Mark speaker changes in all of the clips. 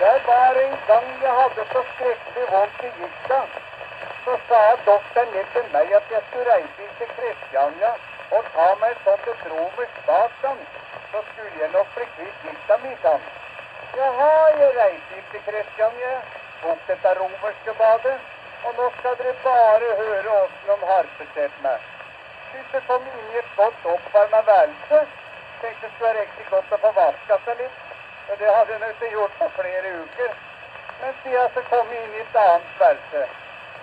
Speaker 1: Det var en gang jeg hadde så skrekkelig vondt i gikta. Så sa doktoren ned til meg at jeg skulle reise til Kristiania og ta meg sånn til romersk bad. Så skulle jeg nok bli kvitt gikta mi, sånn. Jaha, jeg reiste til Kristiania, tok dette romerske badet, og nå skal dere bare høre åssen de harpeset meg. Det kom inn i et godt oppvarma værelse, tenkte det skulle være riktig godt å få vaska seg litt. Det hadde jeg ikke gjort på flere uker. Men siden så kom inn i et annet værelse.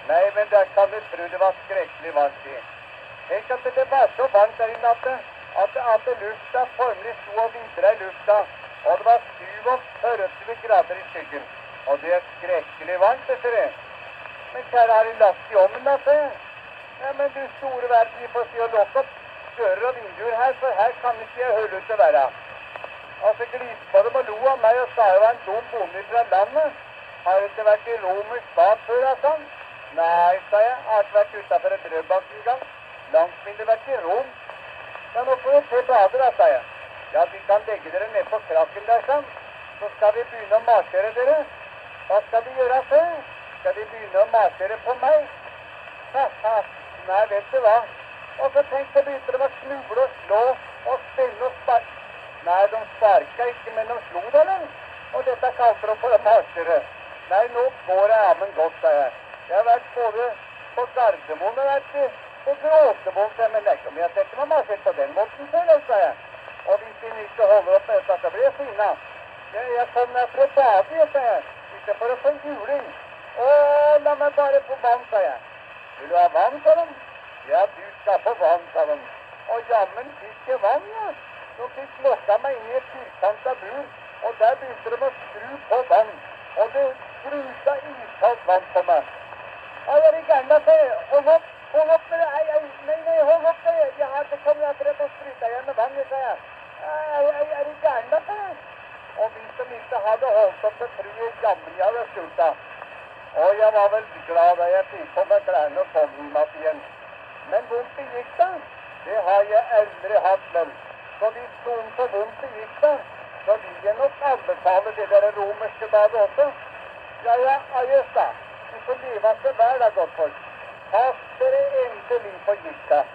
Speaker 1: Nei, men der kan du tro det var skrekkelig varmt i. Tenk at det var så varmt der i at, at, at lufta formelig sto og vidra i lufta. Og det var 47 grader i skyggen. Og det er skrekkelig varmt, vet du jeg. Men kjære, har de lagt i ovnen, da. Ja, men du store verden, vi får si å lukke opp dører og vinduer her, for her kan ikke jeg holde ut å være. Altså dem og lo av meg og sa jeg var en dum bonde fra landet. Har jeg ikke vært i romersk bad før, altså? Nei, sa jeg. Har ikke vært utafor et Drøbak engang. Langt mindre vært i Rom. Ja, nå får vi se badet, da, sa jeg. Ja, vi kan legge dere ned på krakken der, sånn. Så skal vi begynne å marsjere dere. Hva skal vi gjøre, så? Skal de begynne å marsjere på meg? Ha-ha. Nei, vet du hva. Og så tenk, så begynte de å snuble og slå og. Nei, de sparka ikke, men de slo da den. Og dette kalte de for marsjere. Nei, nå går det ammen godt, sa jeg. Jeg har vært både på Gardermoen og vært på Gråtemoen. Men jeg har sett meg marsjert på den måten før, sa jeg. Og hvis de ikke holder opp med dette, så blir jeg sinna. Jeg, jeg kom meg for å bade, sa jeg. Ikke for å få juling. Å, la meg bare få vann, sa jeg. Vil du ha vann, sa de. Ja, du skal få vann, sa de. Og jammen fikk jeg vann, ja. Så fikk lokka meg inn i et firkanta bur, og der begynte de å skru på vann. Og det spruta iskaldt vann på meg. Ja, jeg gæren, sa jeg. Hold opp, hold opp med det. Ei, ei, nei, nei, hold opp med det. Jeg har ikke kommet etter det på spruta igjen med vann, sa jeg. Ei, ei, er du gæren, da, jeg. Og vi som ikke hadde holdt opp, med frue, jeg jammen jeg hadde skjulta. Og jeg var vel glad da jeg fikk på meg klærne og kom igjen. Men vondt det gikk, da. Det har jeg aldri hatt, vel. Så de noen får vondt i gikta, når vil jeg nok anbefale det der romerske badet også. Ja, ja, da. Vi får leve seg hver da, godtfolk. Pass dere endelig på gikta.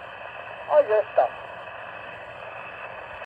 Speaker 1: Da.